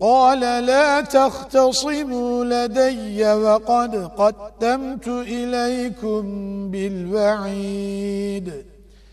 قال لا تختصموا لدي وقد قدمت إليكم بالوعيد.